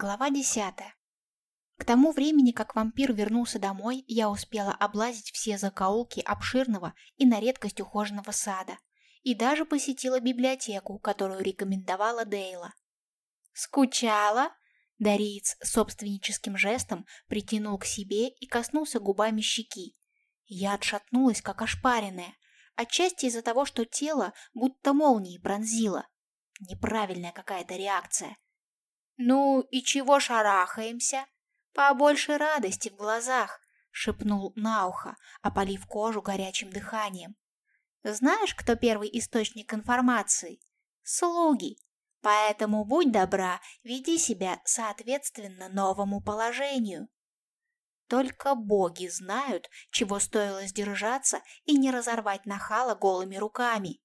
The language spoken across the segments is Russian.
Глава десятая. К тому времени, как вампир вернулся домой, я успела облазить все закоулки обширного и на редкость ухоженного сада. И даже посетила библиотеку, которую рекомендовала Дейла. «Скучала?» Дариец собственническим жестом притянул к себе и коснулся губами щеки. Я отшатнулась, как ошпаренная, отчасти из-за того, что тело будто молнией пронзило. Неправильная какая-то реакция – «Ну и чего шарахаемся? Побольше радости в глазах», — шепнул на ухо, опалив кожу горячим дыханием. «Знаешь, кто первый источник информации? Слуги. Поэтому будь добра, веди себя соответственно новому положению». Только боги знают, чего стоило сдержаться и не разорвать нахала голыми руками.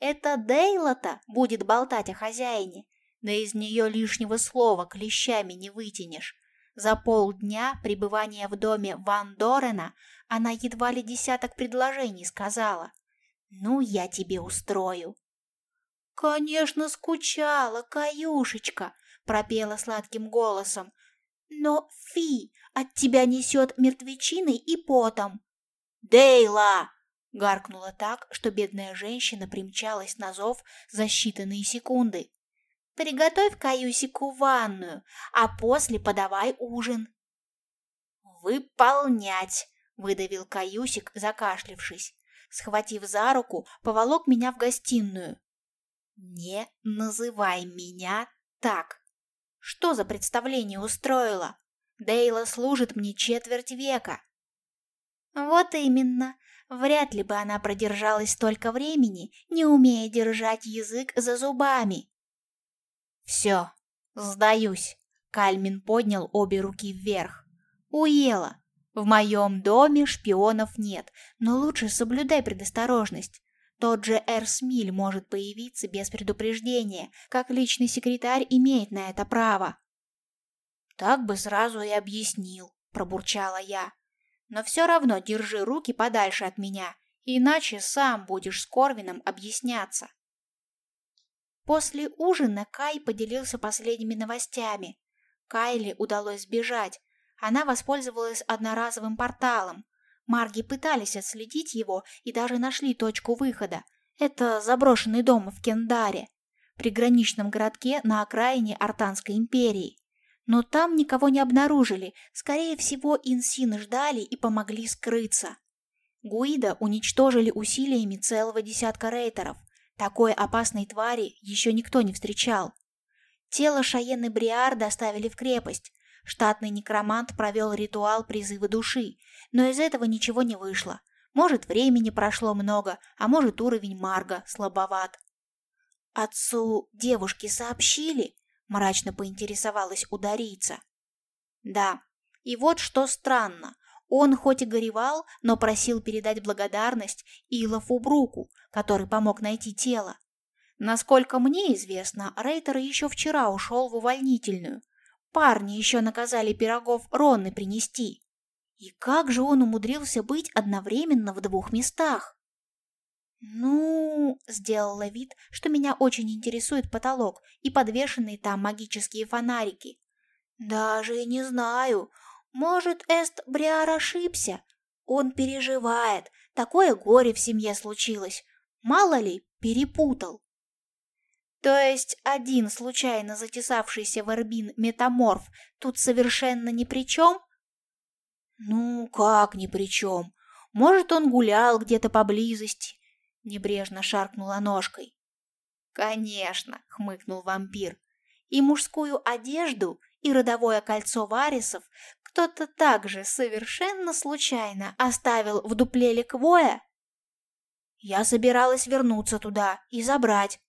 Это Дейла-то будет болтать о хозяине, да из нее лишнего слова клещами не вытянешь. За полдня пребывания в доме Ван Дорена она едва ли десяток предложений сказала. «Ну, я тебе устрою». «Конечно, скучала, Каюшечка», — пропела сладким голосом. «Но, Фи, от тебя несет мертвечиной и потом». «Дейла!» — гаркнула так, что бедная женщина примчалась на зов за считанные секунды. Приготовь Каюсику ванную, а после подавай ужин. Выполнять, выдавил Каюсик, закашлившись. Схватив за руку, поволок меня в гостиную. Не называй меня так. Что за представление устроила? Дейла служит мне четверть века. Вот именно. Вряд ли бы она продержалась столько времени, не умея держать язык за зубами. «Все, сдаюсь», — Кальмин поднял обе руки вверх. «Уела. В моем доме шпионов нет, но лучше соблюдай предосторожность. Тот же Эрсмиль может появиться без предупреждения, как личный секретарь имеет на это право». «Так бы сразу и объяснил», — пробурчала я. «Но все равно держи руки подальше от меня, иначе сам будешь с Корвином объясняться». После ужина Кай поделился последними новостями. Кайли удалось сбежать. Она воспользовалась одноразовым порталом. Марги пытались отследить его и даже нашли точку выхода. Это заброшенный дом в Кендаре, приграничном городке на окраине Артанской империи. Но там никого не обнаружили, скорее всего, инсины ждали и помогли скрыться. Гуида уничтожили усилиями целого десятка рейтеров. Такой опасной твари еще никто не встречал. Тело Шаены Бриар доставили в крепость. Штатный некромант провел ритуал призыва души, но из этого ничего не вышло. Может, времени прошло много, а может, уровень Марга слабоват. «Отцу девушки сообщили?» – мрачно поинтересовалась ударийца. «Да. И вот что странно. Он хоть и горевал, но просил передать благодарность Илофу Бруку, который помог найти тело. Насколько мне известно, Рейтер еще вчера ушел в увольнительную. Парни еще наказали пирогов Ронны принести. И как же он умудрился быть одновременно в двух местах? «Ну...» — сделала вид, что меня очень интересует потолок и подвешенные там магические фонарики. «Даже не знаю. Может, Эст Бриар ошибся? Он переживает. Такое горе в семье случилось. Мало ли, перепутал. То есть один случайно затесавшийся в Эрбин метаморф тут совершенно ни при чем? Ну, как ни при чем? Может, он гулял где-то поблизости? Небрежно шаркнула ножкой. Конечно, хмыкнул вампир. И мужскую одежду, и родовое кольцо варисов кто-то также совершенно случайно оставил в дупле Ликвоя? Я собиралась вернуться туда и забрать.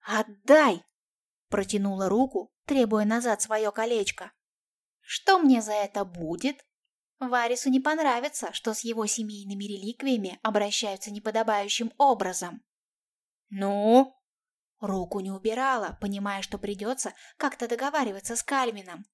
«Отдай!» – протянула руку, требуя назад свое колечко. «Что мне за это будет?» Варису не понравится, что с его семейными реликвиями обращаются неподобающим образом. «Ну?» Руку не убирала, понимая, что придется как-то договариваться с Кальвином.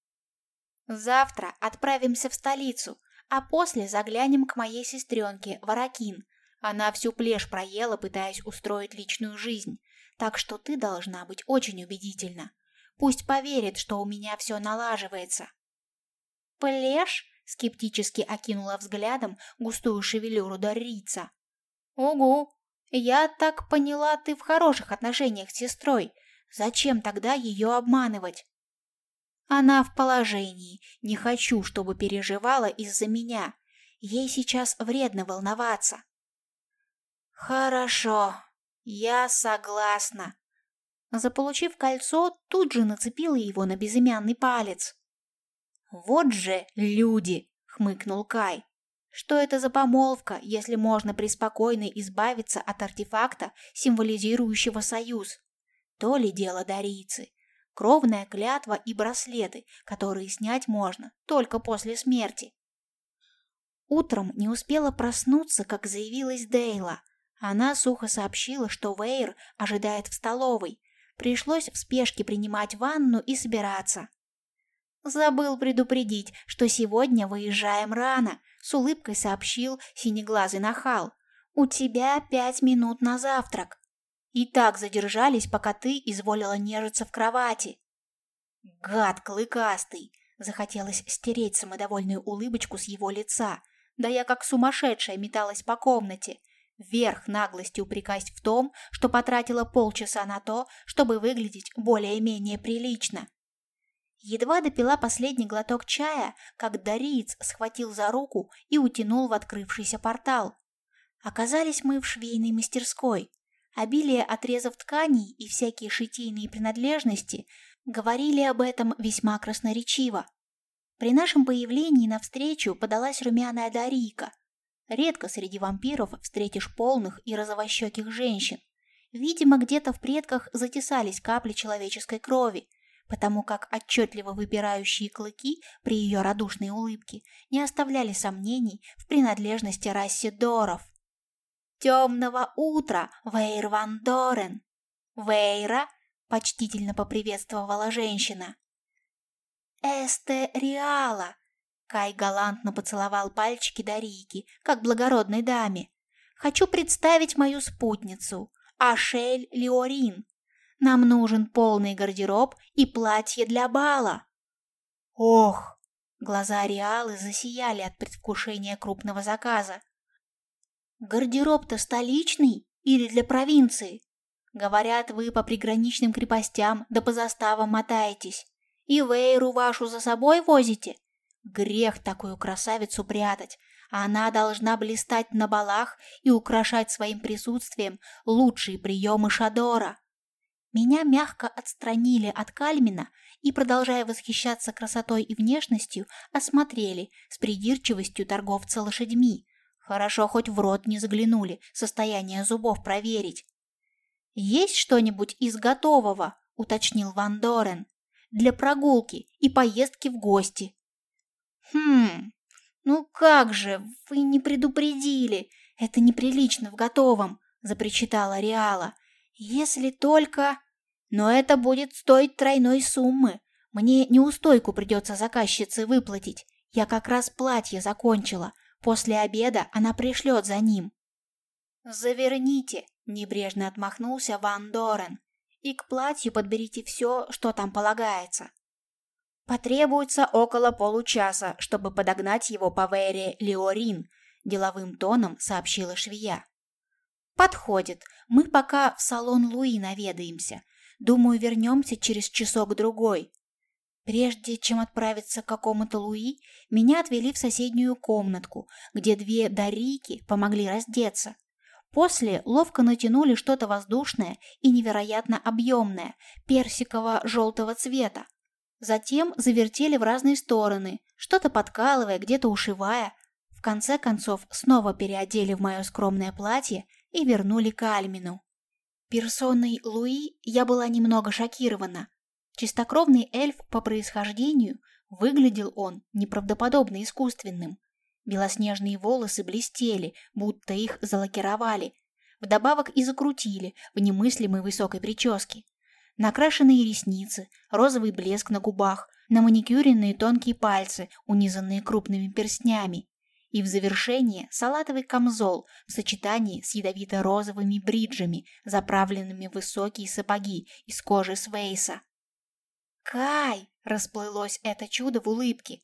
Завтра отправимся в столицу, а после заглянем к моей сестренке Варакин. Она всю плешь проела, пытаясь устроить личную жизнь, так что ты должна быть очень убедительна. Пусть поверит, что у меня все налаживается. «Плешь?» — скептически окинула взглядом густую шевелюру Даррица. «Угу. Я так поняла, ты в хороших отношениях с сестрой. Зачем тогда ее обманывать?» «Она в положении. Не хочу, чтобы переживала из-за меня. Ей сейчас вредно волноваться». «Хорошо. Я согласна». Заполучив кольцо, тут же нацепила его на безымянный палец. «Вот же люди!» — хмыкнул Кай. Что это за помолвка, если можно преспокойно избавиться от артефакта, символизирующего союз? То ли дело дарийцы. Кровная клятва и браслеты, которые снять можно только после смерти. Утром не успела проснуться, как заявилась Дейла. Она сухо сообщила, что Вейр ожидает в столовой. Пришлось в спешке принимать ванну и собираться. «Забыл предупредить, что сегодня выезжаем рано», — с улыбкой сообщил синеглазый нахал. «У тебя пять минут на завтрак. И так задержались, пока ты изволила нежиться в кровати». «Гад клыкастый!» — захотелось стереть самодовольную улыбочку с его лица. Да я как сумасшедшая металась по комнате. Верх наглости упрекать в том, что потратила полчаса на то, чтобы выглядеть более-менее прилично. Едва допила последний глоток чая, как Дариец схватил за руку и утянул в открывшийся портал. Оказались мы в швейной мастерской. Обилие отрезов тканей и всякие шитейные принадлежности говорили об этом весьма красноречиво. При нашем появлении навстречу подалась румяная Дарийка. Редко среди вампиров встретишь полных и розовощеких женщин. Видимо, где-то в предках затесались капли человеческой крови, потому как отчетливо выпирающие клыки при ее радушной улыбке не оставляли сомнений в принадлежности расе Доров. «Темного утра, Вейр Ван Дорен!» «Вейра!» — почтительно поприветствовала женщина. «Эсте Реала!» Кай галантно поцеловал пальчики Дарийки, как благородной даме. «Хочу представить мою спутницу, Ашель Леорин, нам нужен полный гардероб и платье для бала. Ох! Глаза Ариалы засияли от предвкушения крупного заказа. Гардероб-то столичный или для провинции? Говорят, вы по приграничным крепостям да по заставам мотаетесь. И Вейру вашу за собой возите? Грех такую красавицу прятать. Она должна блистать на балах и украшать своим присутствием лучшие приемы Шадора. Меня мягко отстранили от Кальмина и, продолжая восхищаться красотой и внешностью, осмотрели с придирчивостью торговца лошадьми. Хорошо, хоть в рот не заглянули, состояние зубов проверить. «Есть что-нибудь из готового?» — уточнил Ван Дорен. «Для прогулки и поездки в гости». «Хм, ну как же, вы не предупредили. Это неприлично в готовом», — запричитала Риала. «Если только...» Но это будет стоить тройной суммы. Мне неустойку придется заказчице выплатить. Я как раз платье закончила. После обеда она пришлет за ним. «Заверните», — небрежно отмахнулся Ван Дорен. «И к платью подберите все, что там полагается». «Потребуется около получаса, чтобы подогнать его по Вере Леорин», — деловым тоном сообщила швея. «Подходит. Мы пока в салон Луи наведаемся. Думаю, вернемся через часок-другой. Прежде чем отправиться к какому-то Луи, меня отвели в соседнюю комнатку, где две дарики помогли раздеться. После ловко натянули что-то воздушное и невероятно объемное, персиково-желтого цвета. Затем завертели в разные стороны, что-то подкалывая, где-то ушивая. В конце концов, снова переодели в мое скромное платье и вернули к Альмину. Персоной Луи я была немного шокирована. Чистокровный эльф по происхождению, выглядел он неправдоподобно искусственным. Белоснежные волосы блестели, будто их залакировали. Вдобавок и закрутили в немыслимой высокой прическе. Накрашенные ресницы, розовый блеск на губах, на маникюренные тонкие пальцы, унизанные крупными перстнями, и в завершение салатовый камзол в сочетании с ядовито-розовыми бриджами, заправленными в высокие сапоги из кожи свейса. Кай, расплылось это чудо в улыбке.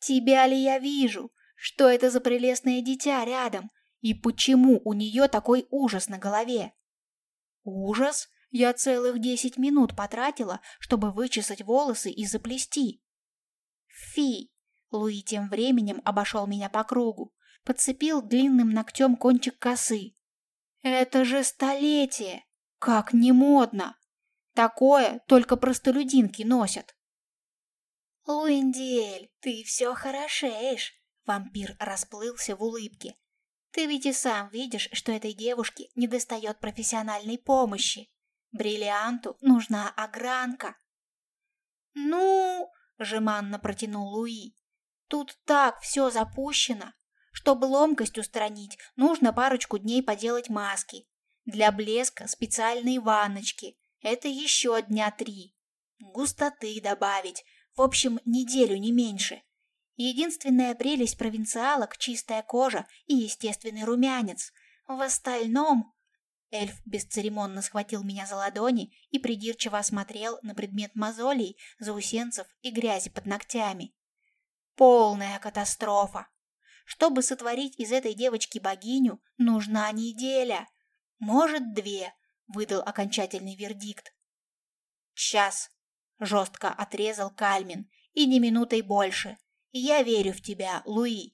Тебя ли я вижу? Что это за прелестное дитя рядом? И почему у нее такой ужас на голове? Ужас? Я целых десять минут потратила, чтобы вычесать волосы и заплести. Фи! Луи тем временем обошел меня по кругу, подцепил длинным ногтем кончик косы. Это же столетие! Как не модно! Такое только простолюдинки носят. Луиндель, ты все хорошеешь. Вампир расплылся в улыбке. Ты ведь и сам видишь, что этой девушке недостает профессиональной помощи. Бриллианту нужна огранка. Ну, жеманно протянул Луи. Тут так все запущено. Чтобы ломкость устранить, нужно парочку дней поделать маски. Для блеска специальные ванночки. Это еще дня три. Густоты добавить. В общем, неделю не меньше. Единственная прелесть провинциалок – чистая кожа и естественный румянец. В остальном Эльф бесцеремонно схватил меня за ладони и придирчиво осмотрел на предмет мозолей, заусенцев и грязи под ногтями. Полная катастрофа! Чтобы сотворить из этой девочки богиню, нужна неделя. Может, две, выдал окончательный вердикт. Час, жестко отрезал Кальмин, и ни минутой больше. Я верю в тебя, Луи.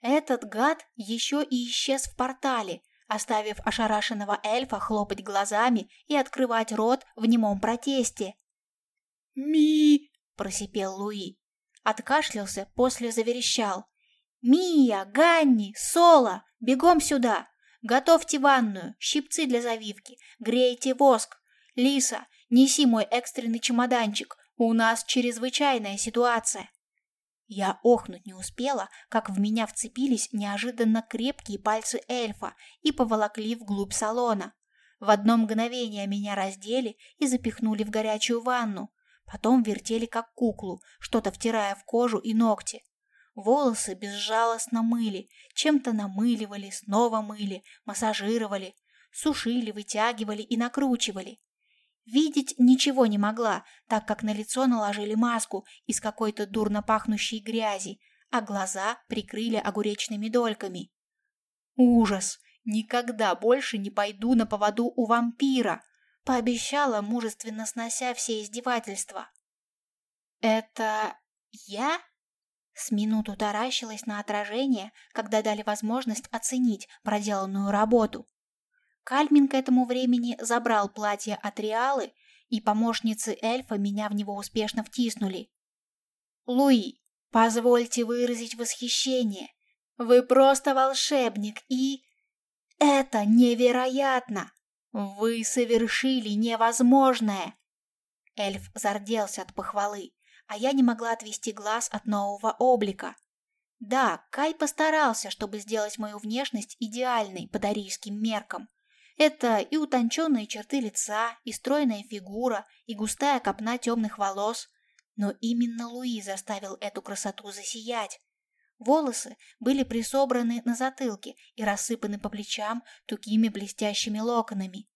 Этот гад еще и исчез в портале, оставив ошарашенного эльфа хлопать глазами и открывать рот в немом протесте. «Ми!» – просипел Луи. Откашлялся, после заверещал. «Мия! Ганни! Соло! Бегом сюда! Готовьте ванную, щипцы для завивки, грейте воск! Лиса, неси мой экстренный чемоданчик, у нас чрезвычайная ситуация!» Я охнуть не успела, как в меня вцепились неожиданно крепкие пальцы эльфа и поволокли вглубь салона. В одно мгновение меня раздели и запихнули в горячую ванну. Потом вертели как куклу, что-то втирая в кожу и ногти. Волосы безжалостно мыли, чем-то намыливали, снова мыли, массажировали, сушили, вытягивали и накручивали. Видеть ничего не могла, так как на лицо наложили маску из какой-то дурно пахнущей грязи, а глаза прикрыли огуречными дольками. Ужас! Никогда больше не пойду на поводу у вампира, пообещала, мужественно снося все издевательства. Это я? С минуту таращилась на отражение, когда дали возможность оценить проделанную работу. Кальмин к этому времени забрал платье от Риалы, и помощницы эльфа меня в него успешно втиснули. «Луи, позвольте выразить восхищение. Вы просто волшебник и... Это невероятно! Вы совершили невозможное!» Эльф зарделся от похвалы, а я не могла отвести глаз от нового облика. Да, Кай постарался, чтобы сделать мою внешность идеальной по дарийским меркам. Это и утонченные черты лица, и стройная фигура, и густая копна темных волос. Но именно Луи заставил эту красоту засиять. Волосы были присобраны на затылке и рассыпаны по плечам тугими блестящими локонами.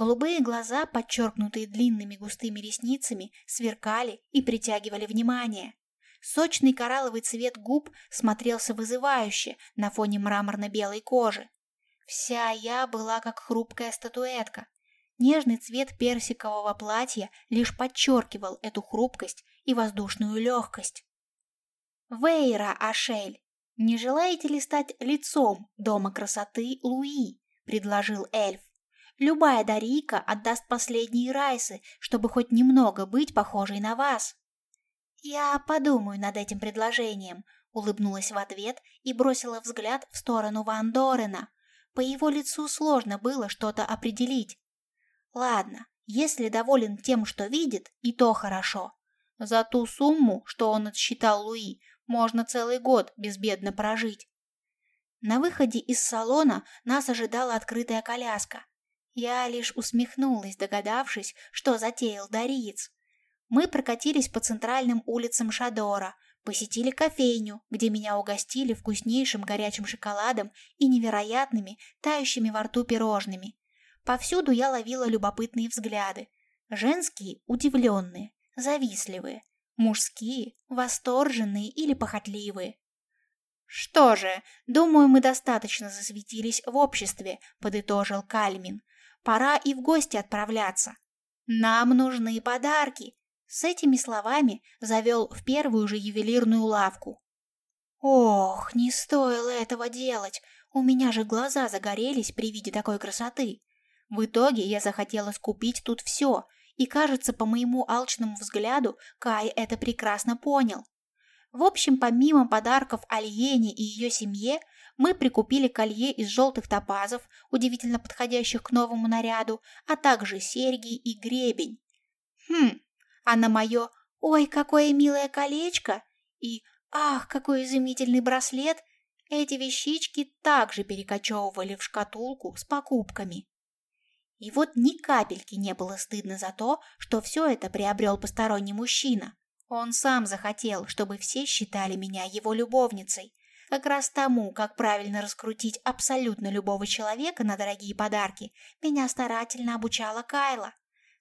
Голубые глаза, подчеркнутые длинными густыми ресницами, сверкали и притягивали внимание. Сочный коралловый цвет губ смотрелся вызывающе на фоне мраморно-белой кожи. Вся я была как хрупкая статуэтка. Нежный цвет персикового платья лишь подчеркивал эту хрупкость и воздушную легкость. «Вейра, Ашель, не желаете ли стать лицом Дома красоты Луи?» – предложил эльф. «Любая Дарийка отдаст последние райсы, чтобы хоть немного быть похожей на вас». «Я подумаю над этим предложением», — улыбнулась в ответ и бросила взгляд в сторону Ван Дорена, по его лицу сложно было что-то определить. Ладно, если доволен тем, что видит, и то хорошо. За ту сумму, что он отсчитал Луи, можно целый год безбедно прожить. На выходе из салона нас ожидала открытая коляска. Я лишь усмехнулась, догадавшись, что затеял Дариец. Мы прокатились по центральным улицам Шадора, Посетили кофейню, где меня угостили вкуснейшим горячим шоколадом и невероятными, тающими во рту пирожными. Повсюду я ловила любопытные взгляды. Женские – удивленные, завистливые, мужские, восторженные или похотливые. «Что же, думаю, мы достаточно засветились в обществе», — подытожил Кальмин. «Пора и в гости отправляться. Нам нужны подарки». С этими словами завел в первую же ювелирную лавку. «Ох, не стоило этого делать, у меня же глаза загорелись при виде такой красоты. В итоге я захотела скупить тут все, и, кажется, по моему алчному взгляду, Кай это прекрасно понял. В общем, помимо подарков Альене и ее семье, мы прикупили колье из желтых топазов, удивительно подходящих к новому наряду, а также серьги и гребень. Хм, а на мое «Ой, какое милое колечко!» и «Ах, какой изумительный браслет!» эти вещички также перекочевывали в шкатулку с покупками. И вот ни капельки не было стыдно за то, что все это приобрел посторонний мужчина. Он сам захотел, чтобы все считали меня его любовницей. Как раз тому, как правильно раскрутить абсолютно любого человека на дорогие подарки, меня старательно обучала Кайла.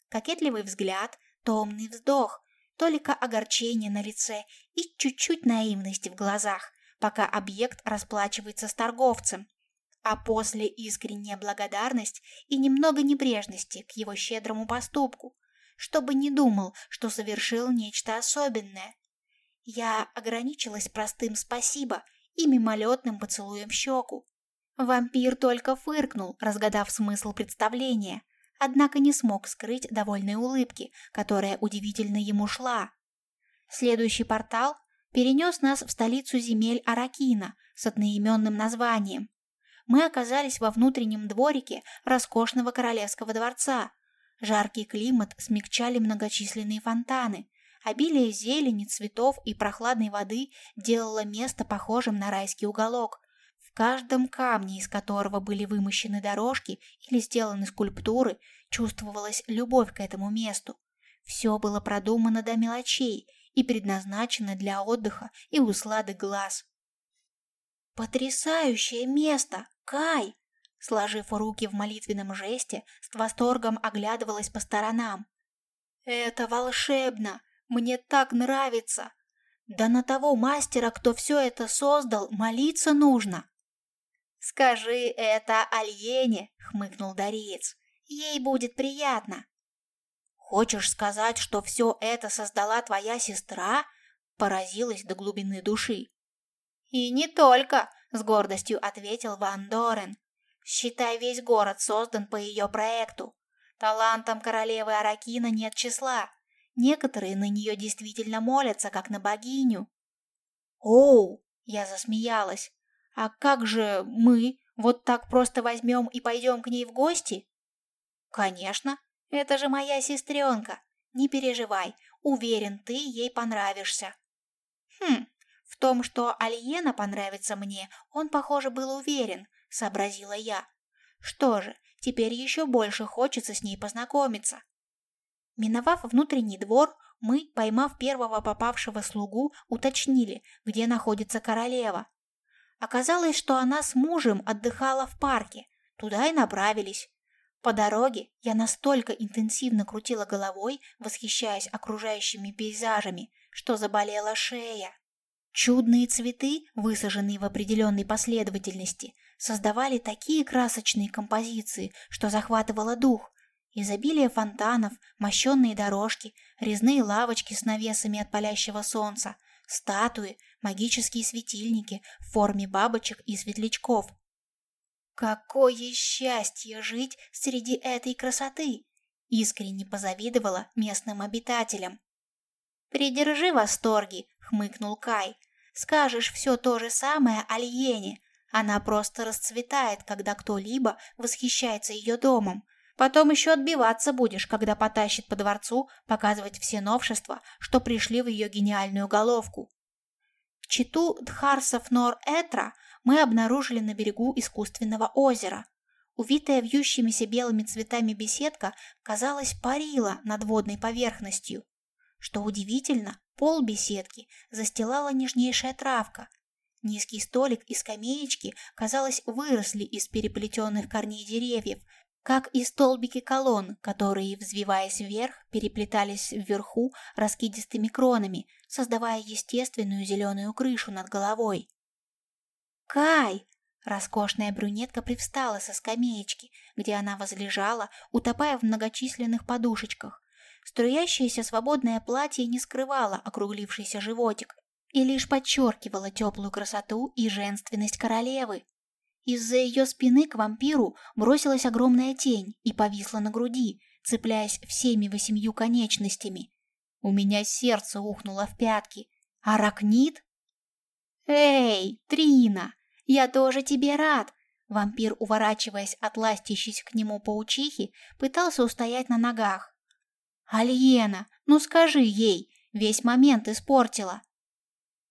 Кокетливый взгляд, томный вздох, только огорчение на лице и чуть-чуть наивности в глазах, пока объект расплачивается с торговцем, а после искренняя благодарность и немного небрежности к его щедрому поступку, чтобы не думал, что совершил нечто особенное. Я ограничилась простым «спасибо» и мимолетным поцелуем щеку. Вампир только фыркнул, разгадав смысл представления, однако не смог скрыть довольной улыбки, которая удивительно ему шла. Следующий портал перенес нас в столицу земель Аракина с одноименным названием. Мы оказались во внутреннем дворике роскошного королевского дворца, Жаркий климат смягчали многочисленные фонтаны. Обилие зелени, цветов и прохладной воды делало место похожим на райский уголок. В каждом камне, из которого были вымощены дорожки или сделаны скульптуры, чувствовалась любовь к этому месту. Все было продумано до мелочей и предназначено для отдыха и услады глаз. «Потрясающее место! Кай!» Сложив руки в молитвенном жесте, с восторгом оглядывалась по сторонам. «Это волшебно! Мне так нравится! Да на того мастера, кто все это создал, молиться нужно!» «Скажи это Альене!» — хмыкнул Дариец. «Ей будет приятно!» «Хочешь сказать, что все это создала твоя сестра?» — поразилась до глубины души. «И не только!» — с гордостью ответил Ван Дорен. Считай, весь город создан по ее проекту. Талантам королевы Аракина нет числа. Некоторые на нее действительно молятся, как на богиню. «Оу!» — я засмеялась. «А как же мы вот так просто возьмем и пойдем к ней в гости?» «Конечно, это же моя сестренка. Не переживай, уверен, ты ей понравишься». «Хм, в том, что Альена понравится мне, он, похоже, был уверен, — сообразила я. «Что же, теперь еще больше хочется с ней познакомиться». Миновав внутренний двор, мы, поймав первого попавшего слугу, уточнили, где находится королева. Оказалось, что она с мужем отдыхала в парке, туда и направились. По дороге я настолько интенсивно крутила головой, восхищаясь окружающими пейзажами, что заболела шея. Чудные цветы, высаженные в определенной последовательности, создавали такие красочные композиции, что захватывало дух. Изобилие фонтанов, мощенные дорожки, резные лавочки с навесами от палящего солнца, статуи, магические светильники в форме бабочек и светлячков. Какое счастье жить среди этой красоты! Искренне позавидовала местным обитателям. «Придержи восторги», — хмыкнул Кай. «Скажешь все то же самое Альене, она просто расцветает, когда кто-либо восхищается ее домом. Потом еще отбиваться будешь, когда потащит по дворцу показывать все новшества, что пришли в ее гениальную головку. Читу Дхарсов Нор-Этра мы обнаружили на берегу искусственного озера. Увитая вьющимися белыми цветами беседка, казалось, парила над водной поверхностью. Что удивительно, пол беседки застилала нежнейшая травка, Низкий столик и скамеечки, казалось, выросли из переплетенных корней деревьев, как и столбики колонн, которые, взвиваясь вверх, переплетались вверху раскидистыми кронами, создавая естественную зеленую крышу над головой. «Кай!» Роскошная брюнетка привстала со скамеечки, где она возлежала, утопая в многочисленных подушечках. Струящееся свободное платье не скрывало округлившийся животик и лишь подчеркивало теплую красоту и женственность королевы. Из-за ее спины к вампиру бросилась огромная тень и повисла на груди, цепляясь всеми восемью конечностями. У меня сердце ухнуло в пятки. Аракнит? «Эй, Трина, я тоже тебе рад!» Вампир, уворачиваясь от ластящейся к нему паучихи, пытался устоять на ногах. «Альена, ну скажи ей, весь момент испортила!»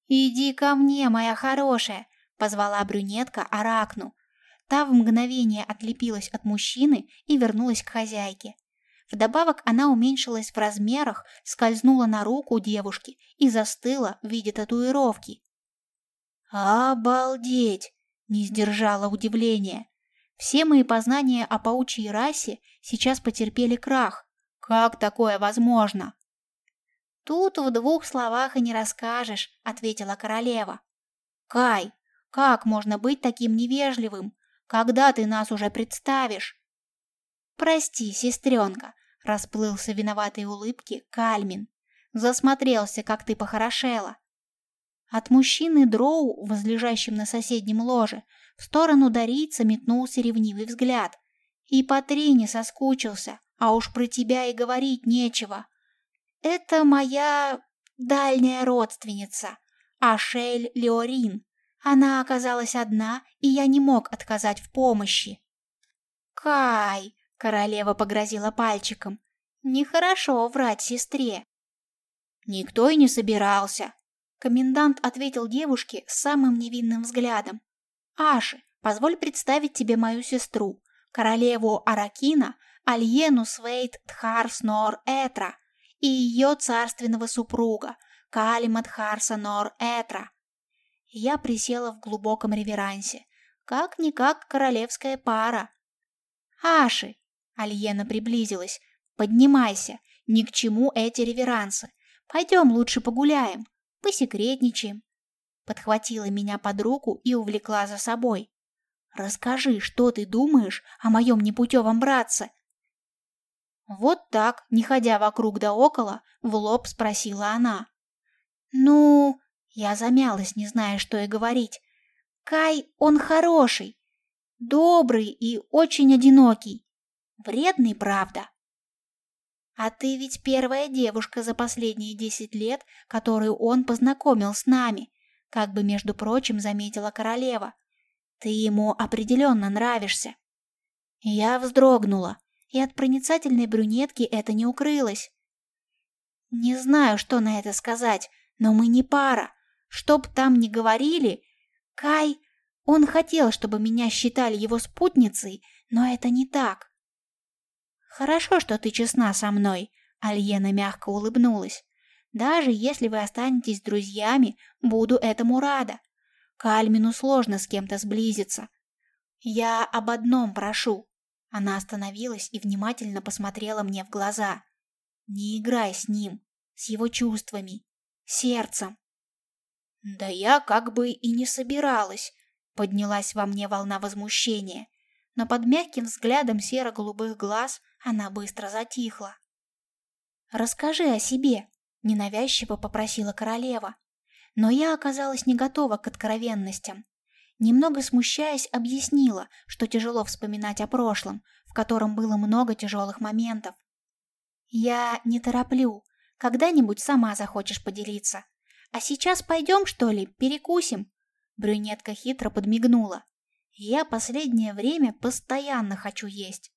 «Иди ко мне, моя хорошая!» Позвала брюнетка Аракну. Та в мгновение отлепилась от мужчины и вернулась к хозяйке. Вдобавок она уменьшилась в размерах, скользнула на руку девушки и застыла в виде татуировки. «Обалдеть!» — не сдержала удивления. Все мои познания о паучьей расе сейчас потерпели крах. Как такое возможно? «Тут в двух словах и не расскажешь», — ответила королева. «Кай, как можно быть таким невежливым? Когда ты нас уже представишь?» «Прости, сестренка», — расплылся виноватой улыбки Кальмин. «Засмотрелся, как ты похорошела». От мужчины Дроу, возлежащим на соседнем ложе, в сторону Дарийца метнулся ревнивый взгляд. «И по Трине соскучился, а уж про тебя и говорить нечего. Это моя дальняя родственница, Ашель Леорин. Она оказалась одна, и я не мог отказать в помощи. «Кай!» — королева погрозила пальчиком. «Нехорошо врать сестре». «Никто и не собирался», — комендант ответил девушке самым невинным взглядом. «Аши, позволь представить тебе мою сестру, королеву Аракина, Альену Свейт Тхар Снор Этра, и ее царственного супруга, Калима Тхар Санор Этра, я присела в глубоком реверансе. Как-никак королевская пара. «Аши!» — Альена приблизилась. «Поднимайся! Ни к чему эти реверансы. Пойдем лучше погуляем, посекретничаем». Подхватила меня под руку и увлекла за собой. «Расскажи, что ты думаешь о моем непутевом братце?» Вот так, не ходя вокруг да около, в лоб спросила она. «Ну...» Я замялась, не зная, что и говорить. Кай, он хороший, добрый и очень одинокий. Вредный, правда. А ты ведь первая девушка за последние десять лет, которую он познакомил с нами, как бы, между прочим, заметила королева. Ты ему определенно нравишься. Я вздрогнула, и от проницательной брюнетки это не укрылось. Не знаю, что на это сказать, но мы не пара. Чтоб там ни говорили, Кай, он хотел, чтобы меня считали его спутницей, но это не так. Хорошо, что ты честна со мной, Альена мягко улыбнулась. Даже если вы останетесь друзьями, буду этому рада. Кальмину сложно с кем-то сблизиться. Я об одном прошу. Она остановилась и внимательно посмотрела мне в глаза. Не играй с ним, с его чувствами, сердцем. Да я как бы и не собиралась. Поднялась во мне волна возмущения, но под мягким взглядом серо-голубых глаз она быстро затихла. «Расскажи о себе», — ненавязчиво попросила королева. Но я оказалась не готова к откровенностям. Немного смущаясь, объяснила, что тяжело вспоминать о прошлом, в котором было много тяжелых моментов. «Я не тороплю. Когда-нибудь сама захочешь поделиться. «А сейчас пойдем, что ли, перекусим?» Брюнетка хитро подмигнула. «Я последнее время постоянно хочу есть.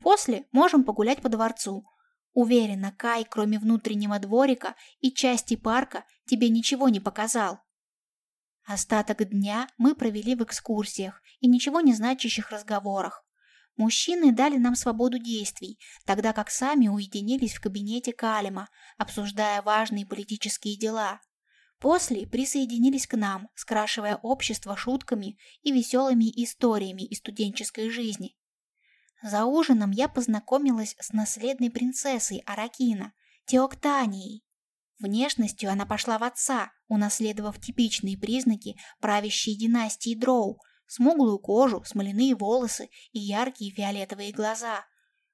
После можем погулять по дворцу. Уверена, Кай, кроме внутреннего дворика и части парка, тебе ничего не показал». Остаток дня мы провели в экскурсиях и ничего не значащих разговорах. Мужчины дали нам свободу действий, тогда как сами уединились в кабинете Калима, обсуждая важные политические дела. После присоединились к нам, скрашивая общество шутками и веселыми историями из студенческой жизни. За ужином я познакомилась с наследной принцессой Аракина, Теоктанией. Внешностью она пошла в отца, унаследовав типичные признаки правящей династии Дроу, смуглую кожу, смоляные волосы и яркие фиолетовые глаза.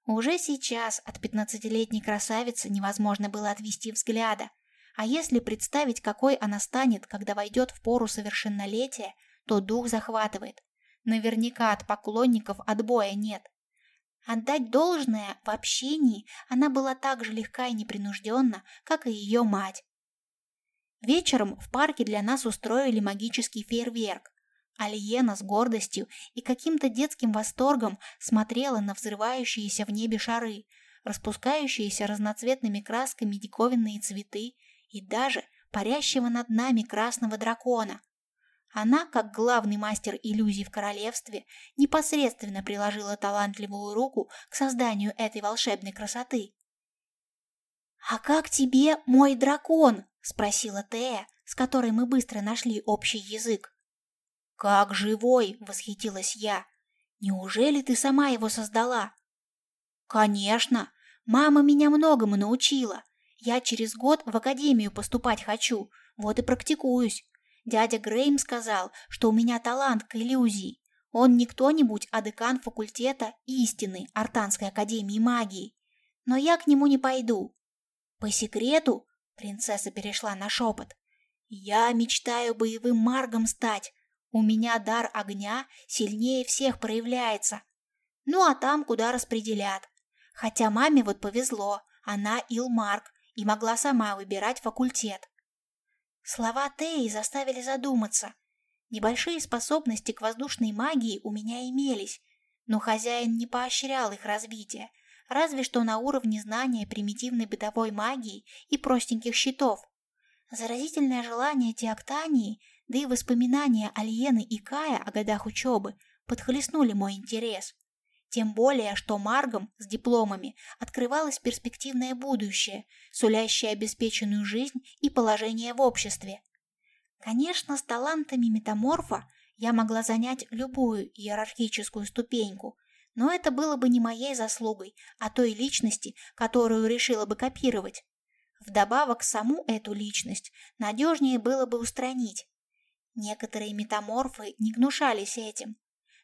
Уже сейчас от пятнадцатилетней красавицы невозможно было отвести взгляда, а если представить, какой она станет, когда войдет в пору совершеннолетия, то дух захватывает. Наверняка от поклонников отбоя нет. Отдать должное в общении она была так же легка и непринужденна, как и ее мать. Вечером в парке для нас устроили магический фейерверк. Алиена с гордостью и каким-то детским восторгом смотрела на взрывающиеся в небе шары, распускающиеся разноцветными красками диковинные цветы и даже парящего над нами красного дракона. Она, как главный мастер иллюзий в королевстве, непосредственно приложила талантливую руку к созданию этой волшебной красоты. «А как тебе мой дракон?» – спросила Тея, с которой мы быстро нашли общий язык. «Как живой!» – восхитилась я. «Неужели ты сама его создала?» «Конечно! Мама меня многому научила. Я через год в академию поступать хочу, вот и практикуюсь. Дядя Грейм сказал, что у меня талант к иллюзии. Он не кто-нибудь, а декан факультета истины Артанской академии магии. Но я к нему не пойду. По секрету, принцесса перешла на шепот, я мечтаю боевым маргом стать. У меня дар огня сильнее всех проявляется. Ну а там, куда распределят. Хотя маме вот повезло, она Илмарк и могла сама выбирать факультет. Слова Теи заставили задуматься. Небольшие способности к воздушной магии у меня имелись, но хозяин не поощрял их развитие, разве что на уровне знания примитивной бытовой магии и простеньких щитов. Заразительное желание Теоктании, да и воспоминания Альены и Кая о годах учебы подхлестнули мой интерес. Тем более, что Маргам с дипломами открывалось перспективное будущее, сулящее обеспеченную жизнь и положение в обществе. Конечно, с талантами метаморфа я могла занять любую иерархическую ступеньку, но это было бы не моей заслугой, а той личности, которую решила бы копировать. Вдобавок, саму эту личность надежнее было бы устранить. Некоторые метаморфы не гнушались этим,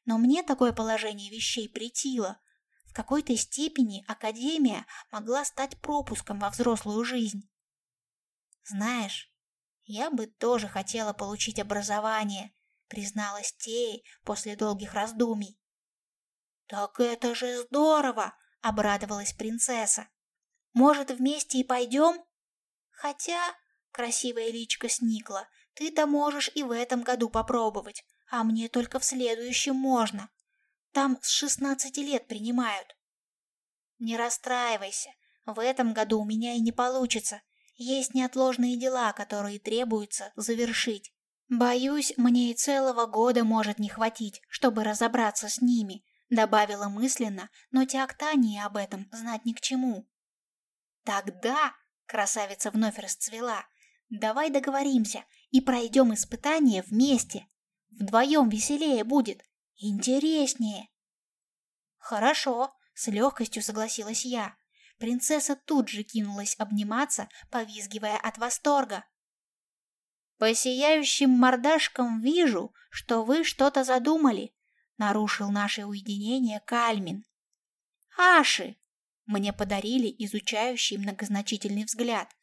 но мне такое положение вещей претило. В какой-то степени Академия могла стать пропуском во взрослую жизнь. Знаешь, я бы тоже хотела получить образование, призналась Теи после долгих раздумий. «Так это же здорово!» — обрадовалась принцесса. «Может, вместе и пойдем?» «Хотя...» — красивая личка сникла. «Ты-то можешь и в этом году попробовать а мне только в следующем можно. Там с шестнадцати лет принимают. Не расстраивайся, в этом году у меня и не получится. Есть неотложные дела, которые требуется завершить. Боюсь, мне и целого года может не хватить, чтобы разобраться с ними, добавила мысленно, но Теоктании об этом знать ни к чему. Тогда, красавица вновь расцвела, давай договоримся и пройдем испытание вместе. Вдвоем веселее будет, интереснее. Хорошо, с легкостью согласилась я. Принцесса тут же кинулась обниматься, повизгивая от восторга. «По сияющим мордашкам вижу, что вы что-то задумали», — нарушил наше уединение Кальмин. «Аши!» — мне подарили изучающий многозначительный взгляд.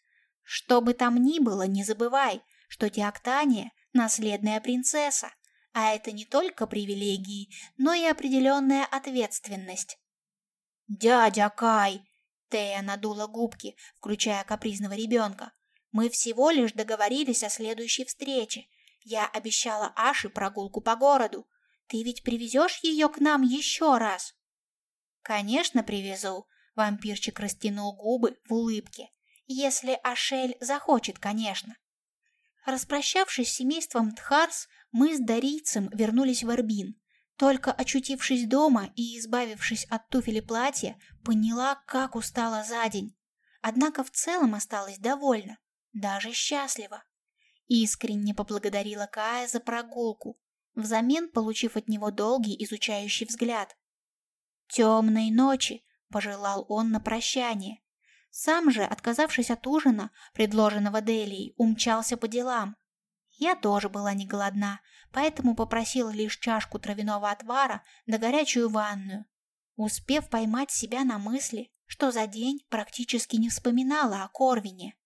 «Что бы там ни было, не забывай, что Теоктания — наследная принцесса, а это не только привилегии, но и определенная ответственность. «Дядя Кай!» — Тея надула губки, включая капризного ребенка. «Мы всего лишь договорились о следующей встрече. Я обещала Аше прогулку по городу. Ты ведь привезешь ее к нам еще раз?» «Конечно, привезу», — вампирчик растянул губы в улыбке. «Если Ашель захочет, конечно». Распрощавшись с семейством Тхарс, мы с Дарийцем вернулись в Арбин. Только очутившись дома и избавившись от туфели платья, поняла, как устала за день. Однако в целом осталась довольна, даже счастлива. Искренне поблагодарила Кая за прогулку, взамен получив от него долгий изучающий взгляд. «Темной ночи!» — пожелал он на прощание. Сам же, отказавшись от ужина, предложенного Делией, умчался по делам. Я тоже была не голодна, поэтому попросила лишь чашку травяного отвара да горячую ванную, успев поймать себя на мысли, что за день практически не вспоминала о Корвине.